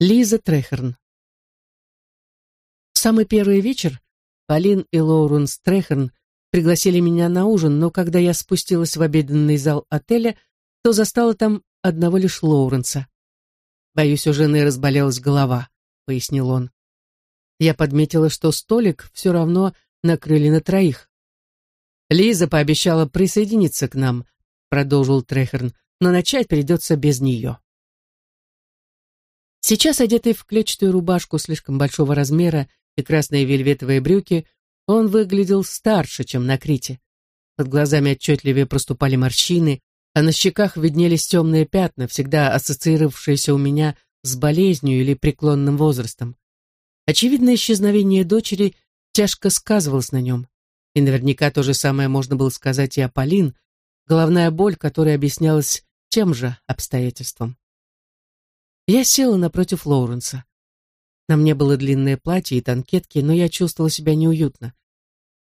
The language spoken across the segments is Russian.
Лиза Трехерн. В самый первый вечер Полин и Лоуренс Трехерн пригласили меня на ужин, но когда я спустилась в обеденный зал отеля, то застала там одного лишь Лоуренса. «Боюсь, у жены разболелась голова», — пояснил он. Я подметила, что столик все равно накрыли на троих. «Лиза пообещала присоединиться к нам», — продолжил Трехерн, «но начать придется без нее». Сейчас, одетый в клетчатую рубашку слишком большого размера и красные вельветовые брюки, он выглядел старше, чем на Крите. Под глазами отчетливее проступали морщины, а на щеках виднелись темные пятна, всегда ассоциировавшиеся у меня с болезнью или преклонным возрастом. Очевидно, исчезновение дочери тяжко сказывалось на нем. И наверняка то же самое можно было сказать и о Полин, головная боль, которая объяснялась тем же обстоятельством. Я села напротив Лоуренса. На мне было длинное платье и танкетки, но я чувствовала себя неуютно.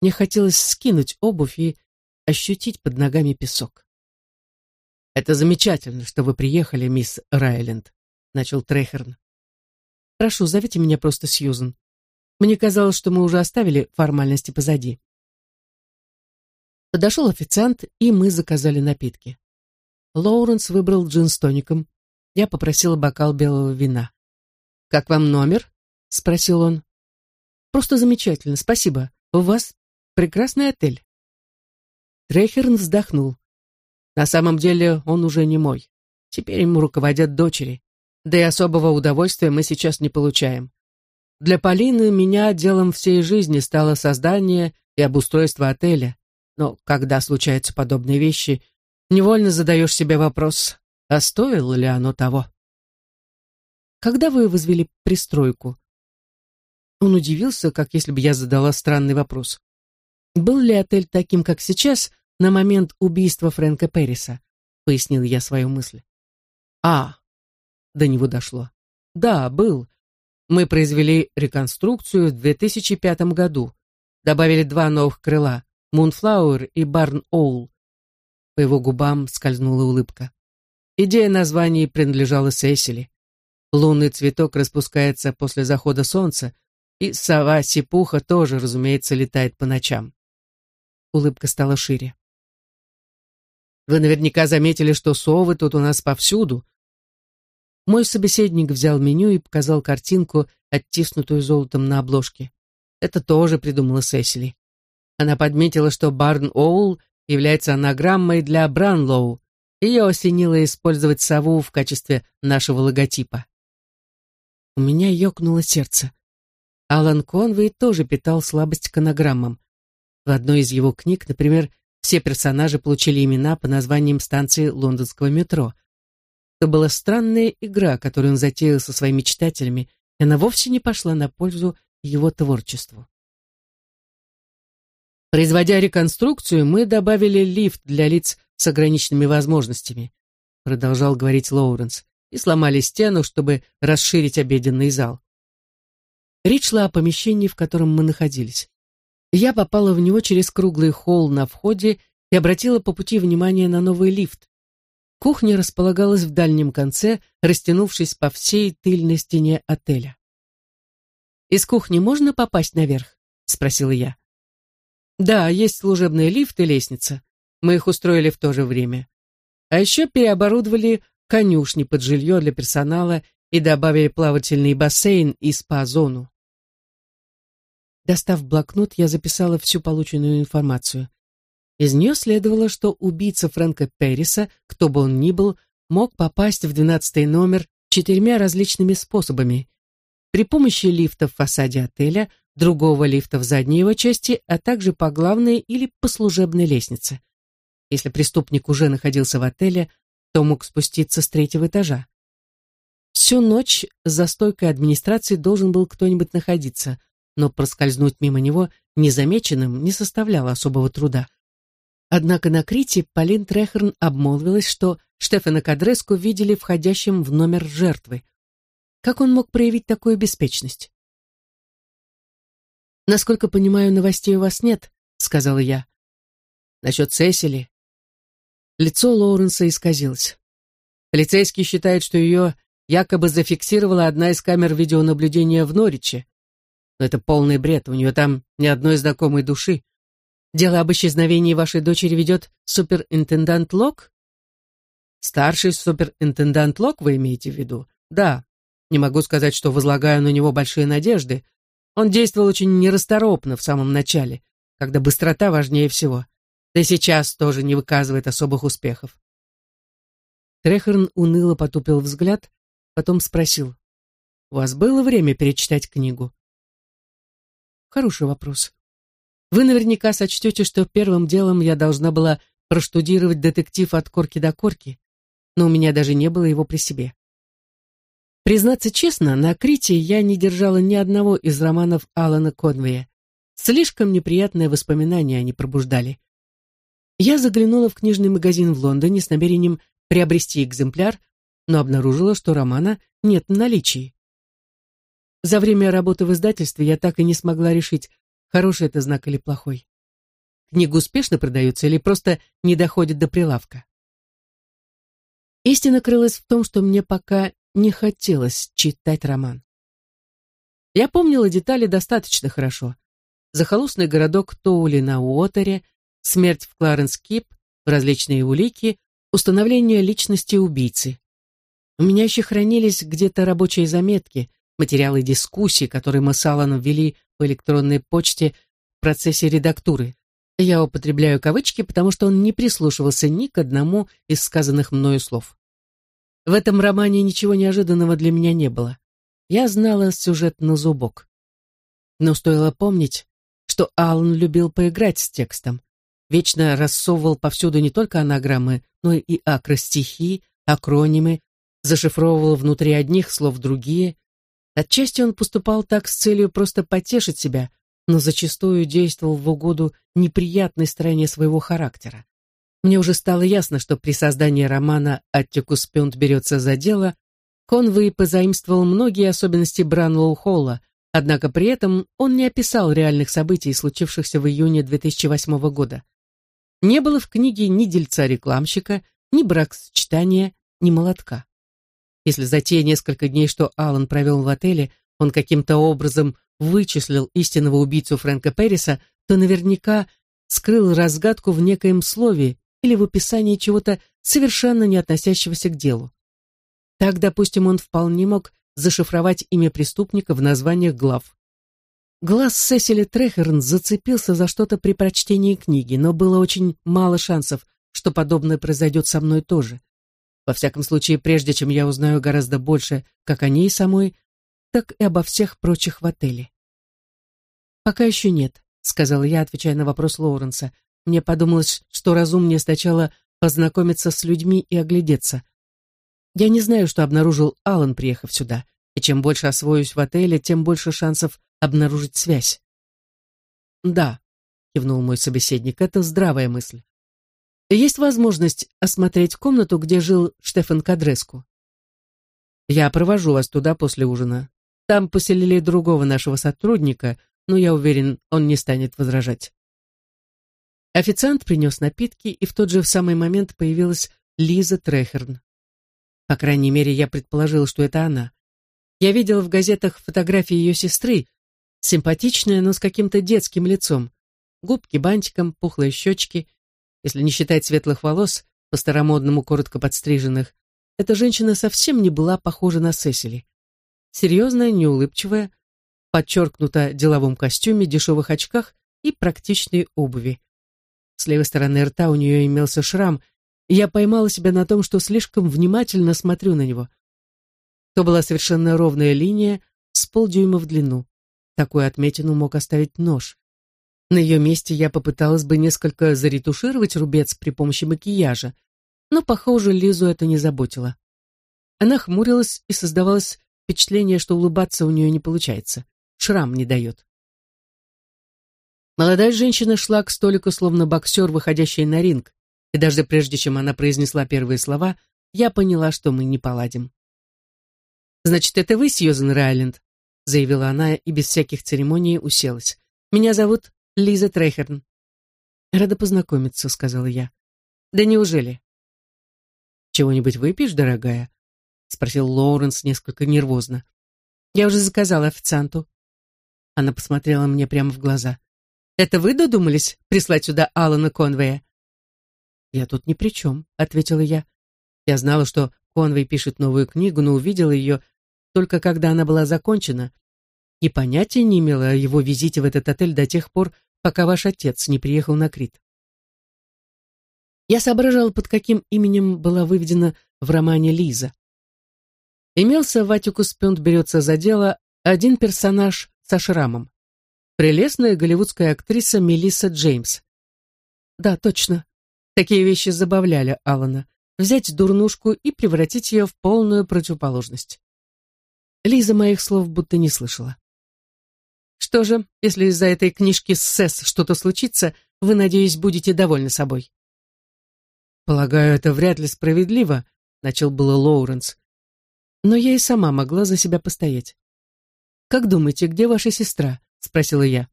Мне хотелось скинуть обувь и ощутить под ногами песок. «Это замечательно, что вы приехали, мисс Райленд», — начал Трехерн. «Прошу, зовите меня просто Сьюзен. Мне казалось, что мы уже оставили формальности позади». Подошел официант, и мы заказали напитки. Лоуренс выбрал джин с тоником. Я попросила бокал белого вина. «Как вам номер?» — спросил он. «Просто замечательно, спасибо. У вас прекрасный отель». Трейхерн вздохнул. «На самом деле он уже не мой. Теперь ему руководят дочери. Да и особого удовольствия мы сейчас не получаем. Для Полины меня делом всей жизни стало создание и обустройство отеля. Но когда случаются подобные вещи, невольно задаешь себе вопрос, а стоило ли оно того? Когда вы возвели пристройку? Он удивился, как если бы я задала странный вопрос. Был ли отель таким, как сейчас, на момент убийства Фрэнка Перриса? Пояснил я свою мысль. А, до него дошло. Да, был. Мы произвели реконструкцию в 2005 году. Добавили два новых крыла, Мунфлауэр и Барн Оул. По его губам скользнула улыбка. Идея названий принадлежала Сесили. Лунный цветок распускается после захода солнца, и сова-сипуха тоже, разумеется, летает по ночам. Улыбка стала шире. Вы наверняка заметили, что совы тут у нас повсюду. Мой собеседник взял меню и показал картинку, оттиснутую золотом на обложке. Это тоже придумала Сесили. Она подметила, что Барн Оул является анаграммой для Бранлоу, ее осенило использовать сову в качестве нашего логотипа. У меня ёкнуло сердце. Алан Конвей тоже питал слабость к анаграммам. В одной из его книг, например, все персонажи получили имена по названиям станции лондонского метро. Это была странная игра, которую он затеял со своими читателями, и она вовсе не пошла на пользу его творчеству. Производя реконструкцию, мы добавили лифт для лиц с ограниченными возможностями, продолжал говорить Лоуренс, и сломали стену, чтобы расширить обеденный зал. Речь шла о помещении, в котором мы находились. Я попала в него через круглый холл на входе и обратила по пути внимание на новый лифт. Кухня располагалась в дальнем конце, растянувшись по всей тыльной стене отеля. «Из кухни можно попасть наверх?» — спросила я. «Да, есть служебный лифт и лестница. Мы их устроили в то же время. А еще переоборудовали конюшни под жилье для персонала и добавили плавательный бассейн и спа-зону. Достав блокнот, я записала всю полученную информацию. Из нее следовало, что убийца Фрэнка Перриса, кто бы он ни был, мог попасть в двенадцатый номер четырьмя различными способами. При помощи лифта в фасаде отеля, другого лифта в задней его части, а также по главной или по служебной лестнице. Если преступник уже находился в отеле, то мог спуститься с третьего этажа. Всю ночь за стойкой администрации должен был кто-нибудь находиться, но проскользнуть мимо него незамеченным не составляло особого труда. Однако на Крите Полин Трехерн обмолвилась, что Штефана Кадреску видели входящим в номер жертвы. Как он мог проявить такую беспечность? «Насколько понимаю, новостей у вас нет», — сказала я. «Насчет Сесили Лицо Лоуренса исказилось. Полицейский считает, что ее якобы зафиксировала одна из камер видеонаблюдения в Нориче. Но это полный бред, у нее там ни одной знакомой души. Дело об исчезновении вашей дочери ведет суперинтендант Лок? Старший суперинтендант Лок, вы имеете в виду? Да. Не могу сказать, что возлагаю на него большие надежды. Он действовал очень нерасторопно в самом начале, когда быстрота важнее всего. Да сейчас тоже не выказывает особых успехов. Трехерн уныло потупил взгляд, потом спросил. «У вас было время перечитать книгу?» «Хороший вопрос. Вы наверняка сочтете, что первым делом я должна была проштудировать детектив от корки до корки, но у меня даже не было его при себе. Признаться честно, на Крите я не держала ни одного из романов Алана Конвея. Слишком неприятные воспоминания они пробуждали. Я заглянула в книжный магазин в Лондоне с намерением приобрести экземпляр, но обнаружила, что романа нет в наличии. За время работы в издательстве я так и не смогла решить, хороший это знак или плохой. Книга успешно продается или просто не доходит до прилавка. Истина крылась в том, что мне пока не хотелось читать роман. Я помнила детали достаточно хорошо. Захолустный городок Тоули на Уотере, смерть в Кларенс-Кип, различные улики, установление личности убийцы. У меня еще хранились где-то рабочие заметки, материалы дискуссий, которые мы с Алланом вели по электронной почте в процессе редактуры. Я употребляю кавычки, потому что он не прислушивался ни к одному из сказанных мною слов. В этом романе ничего неожиданного для меня не было. Я знала сюжет на зубок. Но стоило помнить, что Аллан любил поиграть с текстом вечно рассовывал повсюду не только анаграммы, но и акростихи, акронимы, зашифровывал внутри одних слов другие. Отчасти он поступал так с целью просто потешить себя, но зачастую действовал в угоду неприятной стороне своего характера. Мне уже стало ясно, что при создании романа «Аттикус Пюнт берется за дело» Конвей позаимствовал многие особенности Бранлоу Холла, однако при этом он не описал реальных событий, случившихся в июне 2008 года. Не было в книге ни дельца-рекламщика, ни бракосочетания, ни молотка. Если за те несколько дней, что Алан провел в отеле, он каким-то образом вычислил истинного убийцу Фрэнка Перриса, то наверняка скрыл разгадку в некоем слове или в описании чего-то совершенно не относящегося к делу. Так, допустим, он вполне мог зашифровать имя преступника в названиях глав. Глаз Сесили Трехерн зацепился за что-то при прочтении книги, но было очень мало шансов, что подобное произойдет со мной тоже. Во всяком случае, прежде чем я узнаю гораздо больше как о ней самой, так и обо всех прочих в отеле. «Пока еще нет», — сказала я, отвечая на вопрос Лоуренса. Мне подумалось, что разумнее сначала познакомиться с людьми и оглядеться. Я не знаю, что обнаружил Алан, приехав сюда, и чем больше освоюсь в отеле, тем больше шансов обнаружить связь. Да, кивнул мой собеседник, это здравая мысль. Есть возможность осмотреть комнату, где жил Штефан Кадреску. Я провожу вас туда после ужина. Там поселили другого нашего сотрудника, но я уверен, он не станет возражать. Официант принес напитки, и в тот же самый момент появилась Лиза Трехерн. По крайней мере, я предположил, что это она. Я видел в газетах фотографии ее сестры, Симпатичная, но с каким-то детским лицом. Губки бантиком, пухлые щечки. Если не считать светлых волос, по-старомодному коротко подстриженных, эта женщина совсем не была похожа на Сесили. Серьезная, неулыбчивая, подчеркнута деловом костюме, дешевых очках и практичной обуви. С левой стороны рта у нее имелся шрам, и я поймала себя на том, что слишком внимательно смотрю на него. То была совершенно ровная линия с полдюйма в длину. Такую отметину мог оставить нож. На ее месте я попыталась бы несколько заретушировать рубец при помощи макияжа, но, похоже, Лизу это не заботило. Она хмурилась и создавалось впечатление, что улыбаться у нее не получается. Шрам не дает. Молодая женщина шла к столику, словно боксер, выходящий на ринг, и даже прежде чем она произнесла первые слова, я поняла, что мы не поладим. «Значит, это вы, Сьюзен Райленд?» Заявила она и без всяких церемоний уселась. «Меня зовут Лиза Трейхерн». «Рада познакомиться», — сказала я. «Да неужели?» «Чего-нибудь выпьешь, дорогая?» — спросил Лоуренс несколько нервозно. «Я уже заказала официанту». Она посмотрела мне прямо в глаза. «Это вы додумались прислать сюда Алана Конвея?» «Я тут ни при чем», — ответила я. Я знала, что Конвей пишет новую книгу, но увидела ее только когда она была закончена, и понятия не имела о его визите в этот отель до тех пор, пока ваш отец не приехал на Крит. Я соображала, под каким именем была выведена в романе Лиза. Имелся в Атикус Пюнт берется за дело один персонаж со шрамом. Прелестная голливудская актриса Мелисса Джеймс. Да, точно. Такие вещи забавляли Алана. Взять дурнушку и превратить ее в полную противоположность. Лиза моих слов будто не слышала. Что же, если из-за этой книжки с СЭС что-то случится, вы, надеюсь, будете довольны собой. Полагаю, это вряд ли справедливо, начал было Лоуренс. Но я и сама могла за себя постоять. Как думаете, где ваша сестра? спросила я.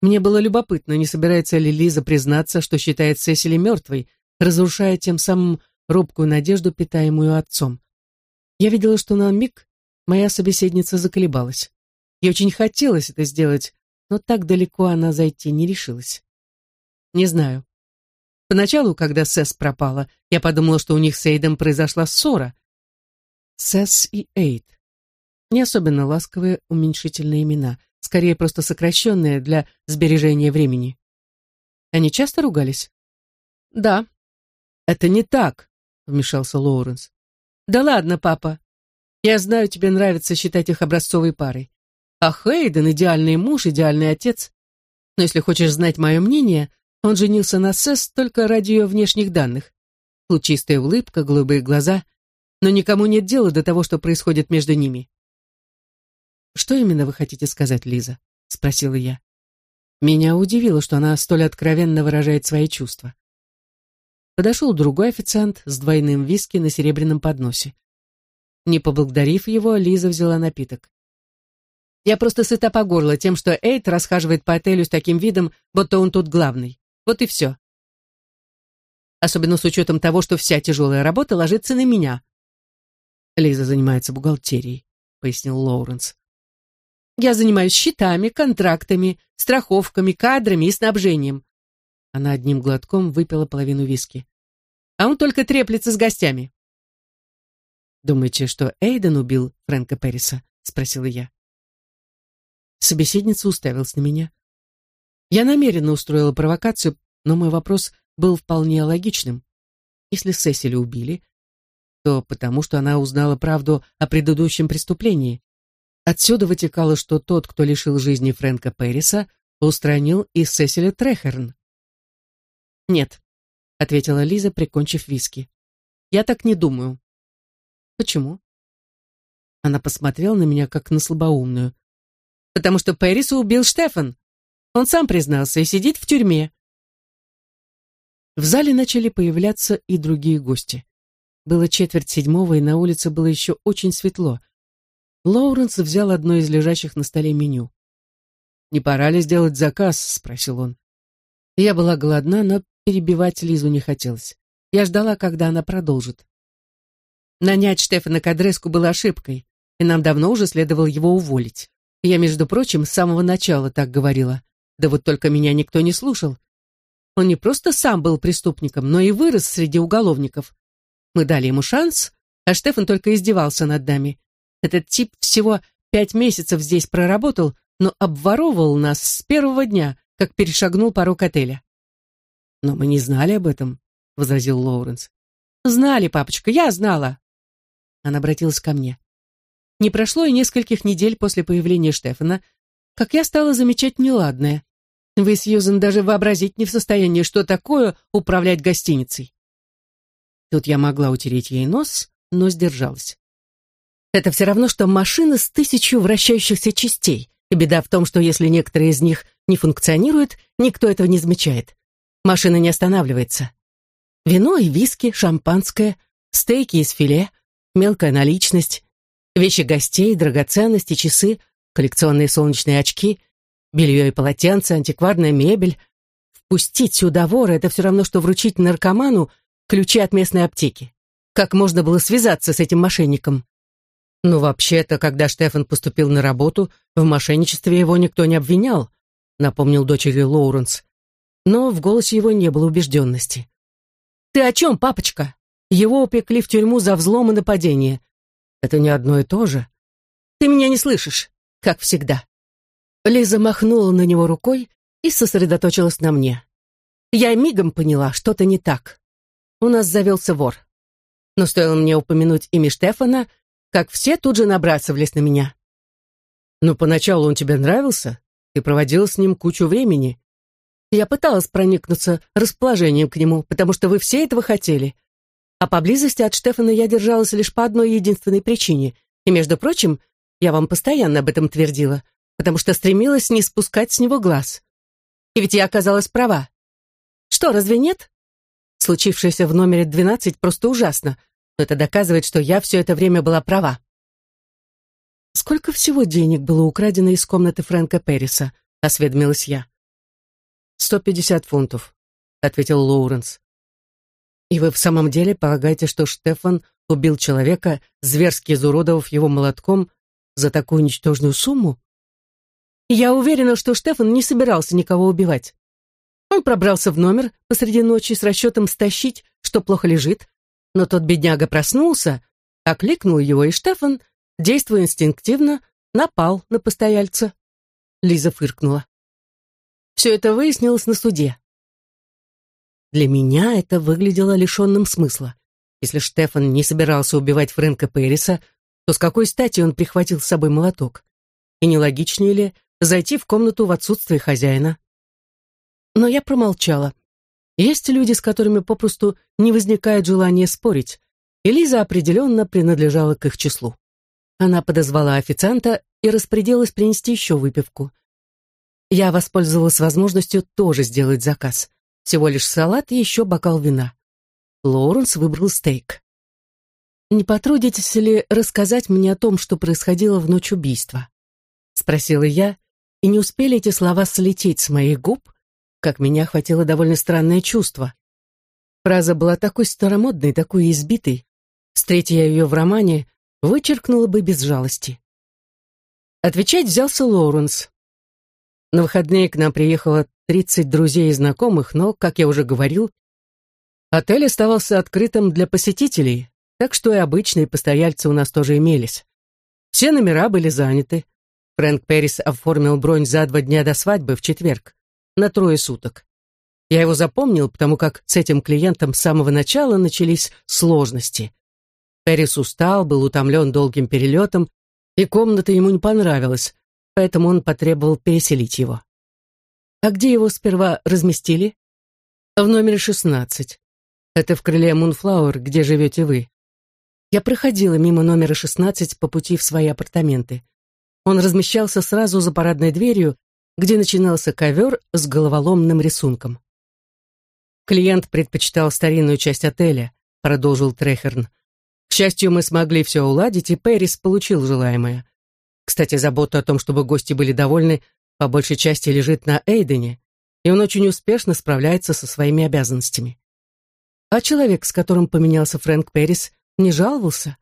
Мне было любопытно, не собирается ли Лиза признаться, что считает Сесили мертвой, разрушая тем самым робкую надежду, питаемую отцом. Я видела, что на миг моя собеседница заколебалась. Ей очень хотелось это сделать, но так далеко она зайти не решилась. Не знаю. Поначалу, когда Сесс пропала, я подумала, что у них с Эйдом произошла ссора. Сесс и Эйд. Не особенно ласковые уменьшительные имена, скорее просто сокращенные для сбережения времени. Они часто ругались? Да. Это не так, вмешался Лоуренс. Да ладно, папа. Я знаю, тебе нравится считать их образцовой парой. А Хейден — идеальный муж, идеальный отец. Но если хочешь знать мое мнение, он женился на Сесс только ради ее внешних данных. Лучистая улыбка, голубые глаза, но никому нет дела до того, что происходит между ними. «Что именно вы хотите сказать, Лиза?» — спросила я. Меня удивило, что она столь откровенно выражает свои чувства. Подошел другой официант с двойным виски на серебряном подносе. Не поблагодарив его, Лиза взяла напиток. Я просто сыта по горло тем, что Эйд расхаживает по отелю с таким видом, будто он тут главный. Вот и все. Особенно с учетом того, что вся тяжелая работа ложится на меня. Лиза занимается бухгалтерией, пояснил Лоуренс. Я занимаюсь счетами, контрактами, страховками, кадрами и снабжением. Она одним глотком выпила половину виски. А он только треплется с гостями. «Думаете, что Эйден убил Фрэнка Перриса?» — спросила я. Собеседница уставилась на меня. Я намеренно устроила провокацию, но мой вопрос был вполне логичным. Если Сесили убили, то потому, что она узнала правду о предыдущем преступлении. Отсюда вытекало, что тот, кто лишил жизни Фрэнка Перриса, устранил и Сесили Трехерн. «Нет», — ответила Лиза, прикончив виски. «Я так не думаю». «Почему?» Она посмотрела на меня, как на слабоумную потому что Пэриса убил Штефан. Он сам признался и сидит в тюрьме. В зале начали появляться и другие гости. Было четверть седьмого, и на улице было еще очень светло. Лоуренс взял одно из лежащих на столе меню. «Не пора ли сделать заказ?» — спросил он. Я была голодна, но перебивать Лизу не хотелось. Я ждала, когда она продолжит. Нанять Штефана Кадреску было ошибкой, и нам давно уже следовало его уволить. Я, между прочим, с самого начала так говорила. Да вот только меня никто не слушал. Он не просто сам был преступником, но и вырос среди уголовников. Мы дали ему шанс, а Штефан только издевался над нами. Этот тип всего пять месяцев здесь проработал, но обворовывал нас с первого дня, как перешагнул порог отеля. «Но мы не знали об этом», — возразил Лоуренс. «Знали, папочка, я знала». Она обратилась ко мне. Не прошло и нескольких недель после появления Штефана, как я стала замечать неладное. Вы, Сьюзен, даже вообразить не в состоянии, что такое управлять гостиницей. Тут я могла утереть ей нос, но сдержалась. Это все равно, что машина с тысячу вращающихся частей. И беда в том, что если некоторые из них не функционируют, никто этого не замечает. Машина не останавливается. Вино и виски, шампанское, стейки из филе, мелкая наличность, Вещи гостей, драгоценности, часы, коллекционные солнечные очки, белье и полотенце, антикварная мебель. Впустить сюда вора — это все равно, что вручить наркоману ключи от местной аптеки. Как можно было связаться с этим мошенником? Ну, вообще-то, когда Штефан поступил на работу, в мошенничестве его никто не обвинял, напомнил дочери Лоуренс. Но в голосе его не было убежденности. «Ты о чем, папочка? Его упекли в тюрьму за взлом и нападение. Это не одно и то же. Ты меня не слышишь, как всегда». Лиза махнула на него рукой и сосредоточилась на мне. Я мигом поняла, что-то не так. У нас завелся вор. Но стоило мне упомянуть имя Штефана, как все тут же набрасывались на меня. «Ну, поначалу он тебе нравился? Ты проводила с ним кучу времени?» Я пыталась проникнуться расположением к нему, потому что вы все этого хотели. А поблизости от Штефана я держалась лишь по одной единственной причине. И, между прочим, я вам постоянно об этом твердила, потому что стремилась не спускать с него глаз. И ведь я оказалась права. Что, разве нет? Случившееся в номере 12 просто ужасно, но это доказывает, что я все это время была права. «Сколько всего денег было украдено из комнаты Фрэнка Перриса?» — осведомилась я. «Сто пятьдесят фунтов», — ответил Лоуренс. «И вы в самом деле полагаете, что Штефан убил человека, зверски изуродовав его молотком за такую ничтожную сумму?» «Я уверена, что Штефан не собирался никого убивать. Он пробрался в номер посреди ночи с расчетом стащить, что плохо лежит, но тот бедняга проснулся, окликнул его, и Штефан, действуя инстинктивно, напал на постояльца. Лиза фыркнула. Все это выяснилось на суде. Для меня это выглядело лишенным смысла. Если Штефан не собирался убивать Фрэнка Перриса, то с какой стати он прихватил с собой молоток? И не логичнее ли зайти в комнату в отсутствие хозяина? Но я промолчала. Есть люди, с которыми попросту не возникает желания спорить, и Лиза определенно принадлежала к их числу. Она подозвала официанта и распорядилась принести еще выпивку. Я воспользовалась возможностью тоже сделать заказ. Всего лишь салат и еще бокал вина. Лоуренс выбрал стейк. «Не потрудитесь ли рассказать мне о том, что происходило в ночь убийства?» Спросила я, и не успели эти слова слететь с моих губ, как меня охватило довольно странное чувство. Фраза была такой старомодной, такой избитой. Встретя я ее в романе, вычеркнула бы без жалости. Отвечать взялся Лоуренс. На выходные к нам приехало 30 друзей и знакомых, но, как я уже говорил, отель оставался открытым для посетителей, так что и обычные постояльцы у нас тоже имелись. Все номера были заняты. Фрэнк Перрис оформил бронь за два дня до свадьбы в четверг на трое суток. Я его запомнил, потому как с этим клиентом с самого начала начались сложности. Перес устал, был утомлен долгим перелетом, и комната ему не понравилась, поэтому он потребовал переселить его. А где его сперва разместили? В номере 16. Это в крыле Мунфлауэр, где живете вы. Я проходила мимо номера 16 по пути в свои апартаменты. Он размещался сразу за парадной дверью, где начинался ковер с головоломным рисунком. «Клиент предпочитал старинную часть отеля», — продолжил Трехерн. «К счастью, мы смогли все уладить, и Пэрис получил желаемое. Кстати, забота о том, чтобы гости были довольны, по большей части лежит на Эйдене, и он очень успешно справляется со своими обязанностями. А человек, с которым поменялся Фрэнк Перрис, не жаловался.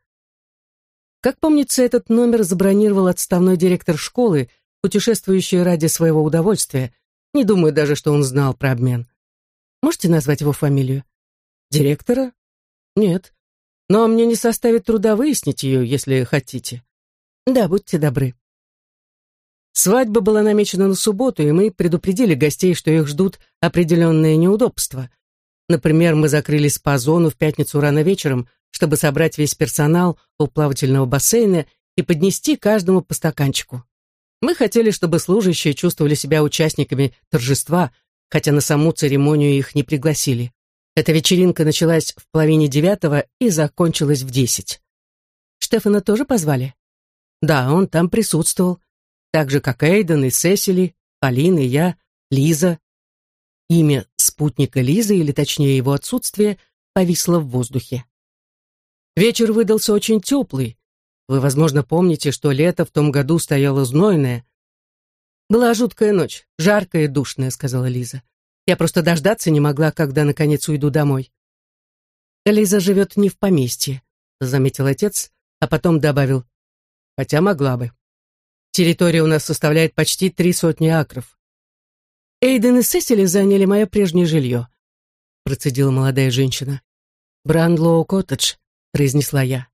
Как помнится, этот номер забронировал отставной директор школы, путешествующий ради своего удовольствия. Не думаю даже, что он знал про обмен. Можете назвать его фамилию? Директора? Нет. Но мне не составит труда выяснить ее, если хотите. Да, будьте добры. Свадьба была намечена на субботу, и мы предупредили гостей, что их ждут определенные неудобства. Например, мы закрылись по зону в пятницу рано вечером, чтобы собрать весь персонал у плавательного бассейна и поднести каждому по стаканчику. Мы хотели, чтобы служащие чувствовали себя участниками торжества, хотя на саму церемонию их не пригласили. Эта вечеринка началась в половине девятого и закончилась в десять. Штефана тоже позвали? Да, он там присутствовал, так же, как Эйден и Сесили, Полин и я, Лиза. Имя спутника Лизы, или точнее его отсутствие, повисло в воздухе. Вечер выдался очень теплый, вы, возможно, помните, что лето в том году стояло знойное. Была жуткая ночь, жаркая и душная, сказала Лиза. Я просто дождаться не могла, когда наконец уйду домой. Лиза живет не в поместье, заметил отец, а потом добавил, хотя могла бы. Территория у нас составляет почти три сотни акров. Эйден и Сесили заняли мое прежнее жилье, процедила молодая женщина. Брандлоу коттедж, произнесла я.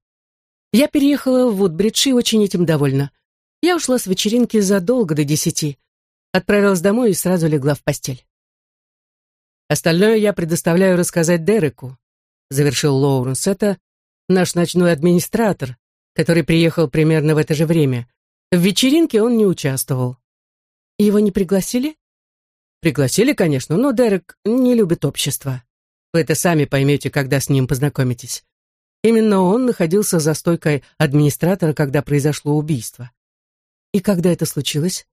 Я переехала в Вудбридж и очень этим довольна. Я ушла с вечеринки задолго до десяти, отправилась домой и сразу легла в постель. Остальное я предоставляю рассказать Дереку, завершил Лоуренс. Это наш ночной администратор, который приехал примерно в это же время. В вечеринке он не участвовал. Его не пригласили? Пригласили, конечно, но Дерек не любит общество. Вы это сами поймете, когда с ним познакомитесь. Именно он находился за стойкой администратора, когда произошло убийство. И когда это случилось?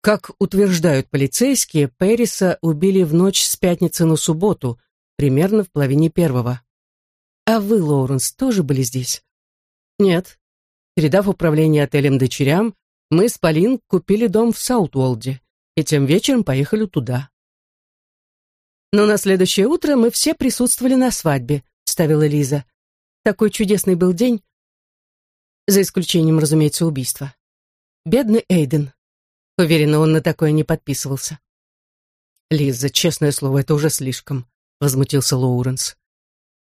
Как утверждают полицейские, Пэриса убили в ночь с пятницы на субботу, примерно в половине первого. А вы, Лоуренс, тоже были здесь? Нет. Передав управление отелем дочерям, мы с Полин купили дом в Саутуолде и тем вечером поехали туда. Но на следующее утро мы все присутствовали на свадьбе, ставила Лиза. Такой чудесный был день, за исключением, разумеется, убийства. Бедный Эйден. Уверена, он на такое не подписывался. Лиза, честное слово, это уже слишком возмутился Лоуренс.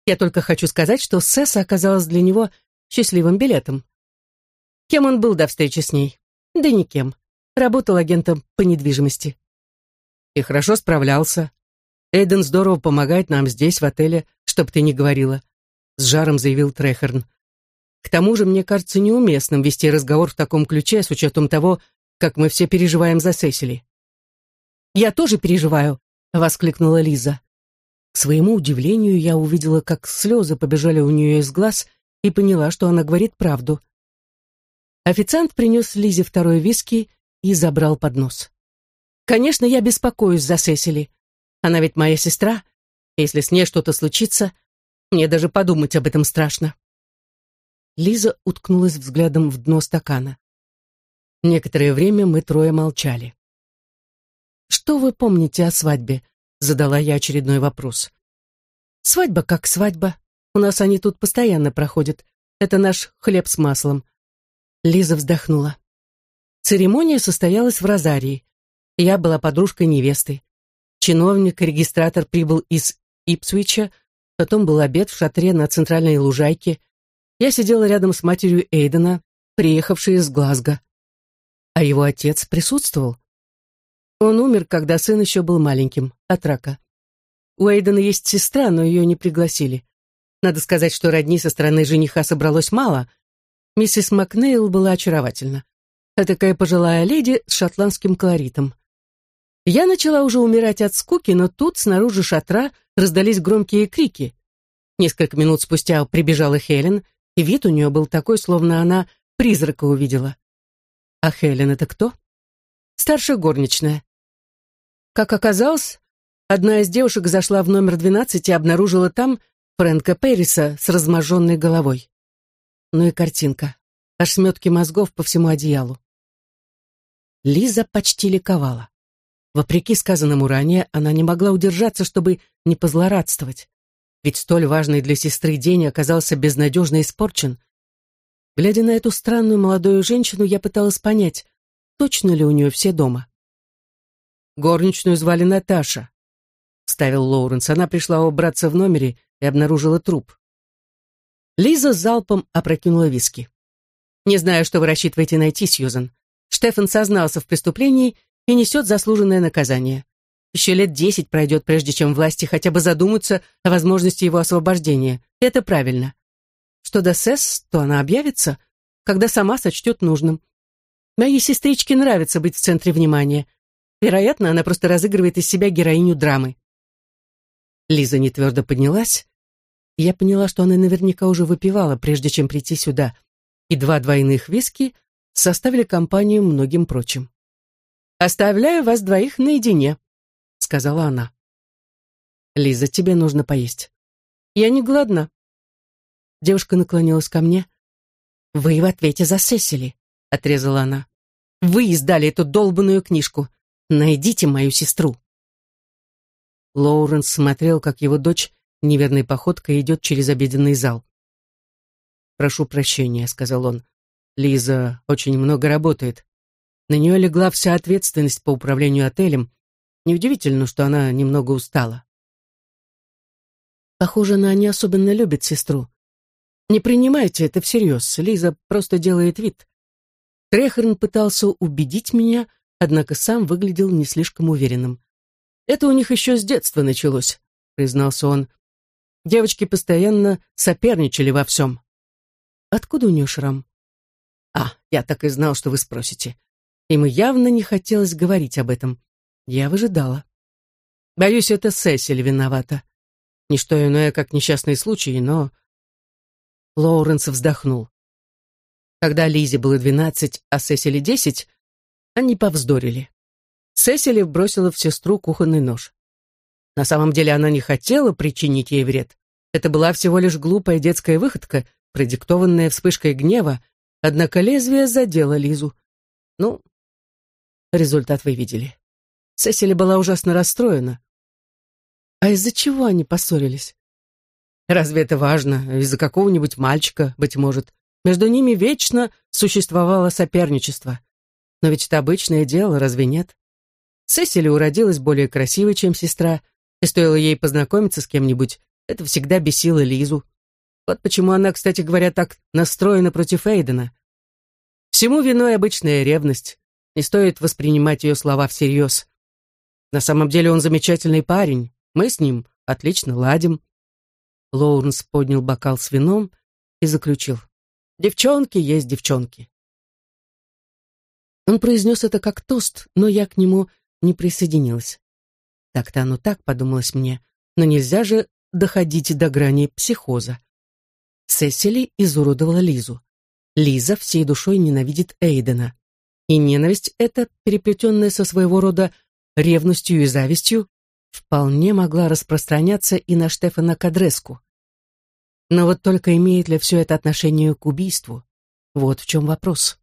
Я только хочу сказать, что Сесса оказалась для него счастливым билетом. Кем он был до встречи с ней? Да никем. Работал агентом по недвижимости. И хорошо справлялся. Эйден здорово помогает нам здесь, в отеле, чтоб ты не говорила. С жаром заявил Трехерн. К тому же, мне кажется неуместным вести разговор в таком ключе с учетом того, как мы все переживаем за Сесили. «Я тоже переживаю», — воскликнула Лиза. К своему удивлению, я увидела, как слезы побежали у нее из глаз и поняла, что она говорит правду. Официант принес Лизе второй виски и забрал поднос. «Конечно, я беспокоюсь за Сесили. Она ведь моя сестра. Если с ней что-то случится, мне даже подумать об этом страшно». Лиза уткнулась взглядом в дно стакана. Некоторое время мы трое молчали. «Что вы помните о свадьбе?» Задала я очередной вопрос. Свадьба как свадьба. У нас они тут постоянно проходят. Это наш хлеб с маслом. Лиза вздохнула. Церемония состоялась в Розарии. Я была подружкой невесты. Чиновник-регистратор прибыл из Ипсвича, потом был обед в шатре на центральной лужайке. Я сидела рядом с матерью Эйдена, приехавшей из Глазго. А его отец присутствовал. Он умер, когда сын еще был маленьким, от рака. У Эйдена есть сестра, но ее не пригласили. Надо сказать, что родни со стороны жениха собралось мало. Миссис Макнейл была очаровательна. А такая пожилая леди с шотландским колоритом. Я начала уже умирать от скуки, но тут снаружи шатра раздались громкие крики. Несколько минут спустя прибежала Хелен, и вид у нее был такой, словно она призрака увидела. А Хелен это кто? Старшая горничная. Как оказалось, одна из девушек зашла в номер 12 и обнаружила там Фрэнка Перриса с разможженной головой. Ну и картинка. Ошметки мозгов по всему одеялу. Лиза почти ликовала. Вопреки сказанному ранее, она не могла удержаться, чтобы не позлорадствовать. Ведь столь важный для сестры день оказался безнадежно испорчен. Глядя на эту странную молодую женщину, я пыталась понять, точно ли у нее все дома. Горничную звали Наташа, ставил Лоуренс. Она пришла убраться в номере и обнаружила труп. Лиза залпом опрокинула виски. «Не знаю, что вы рассчитываете найти, Сьюзен. Штефан сознался в преступлении и несет заслуженное наказание. Еще лет десять пройдет, прежде чем власти хотя бы задумаются о возможности его освобождения. Это правильно. Что до Сесс, то она объявится, когда сама сочтет нужным. Моей сестричке нравится быть в центре внимания. Вероятно, она просто разыгрывает из себя героиню драмы. Лиза нетвердо поднялась, я поняла, что она наверняка уже выпивала, прежде чем прийти сюда, и два двойных виски составили компанию многим прочим. «Оставляю вас двоих наедине», — сказала она. «Лиза, тебе нужно поесть». «Я не голодна». Девушка наклонилась ко мне. «Вы в ответе за Сесили», — отрезала она. «Вы издали эту долбанную книжку. Найдите мою сестру». Лоуренс смотрел, как его дочь неверной походкой идет через обеденный зал. «Прошу прощения», — сказал он. «Лиза очень много работает. На нее легла вся ответственность по управлению отелем. Неудивительно, что она немного устала». Похоже, она не особенно любит сестру. Не принимайте это всерьез, Лиза просто делает вид. Трехерн пытался убедить меня, однако сам выглядел не слишком уверенным. «Это у них еще с детства началось», — признался он. «Девочки постоянно соперничали во всем». Откуда у нее шрам? А, я так и знал, что вы спросите. Им явно не хотелось говорить об этом. Я выжидала. Боюсь, это Сесиль виновата. Не что иное, как несчастный случай, но... Лоуренс вздохнул. Когда Лизе было двенадцать, а Сесили десять, они повздорили. Сесили бросила в сестру кухонный нож. На самом деле она не хотела причинить ей вред. Это была всего лишь глупая детская выходка, продиктованная вспышкой гнева, однако лезвие задело Лизу. Ну, результат вы видели. Сесили была ужасно расстроена. А из-за чего они поссорились? Разве это важно? Из-за какого-нибудь мальчика, быть может. Между ними вечно существовало соперничество. Но ведь это обычное дело, разве нет? Сесили уродилась более красивой, чем сестра, и стоило ей познакомиться с кем-нибудь, это всегда бесило Лизу. Вот почему она, кстати говоря, так настроена против Эйдена. Всему виной обычная ревность. Не стоит воспринимать ее слова всерьез. На самом деле он замечательный парень. Мы с ним отлично ладим. Лоуренс поднял бокал с вином и заключил. Девчонки есть девчонки. Он произнес это как тост, но я к нему не присоединилась. Так-то оно так, подумалось мне, но нельзя же доходить до грани психоза. Сесили изуродовала Лизу. Лиза всей душой ненавидит Эйдена. И ненависть эта, переплетенная со своего рода ревностью и завистью, вполне могла распространяться и на Штефана Кадреску. Но вот только имеет ли все это отношение к убийству? Вот в чем вопрос.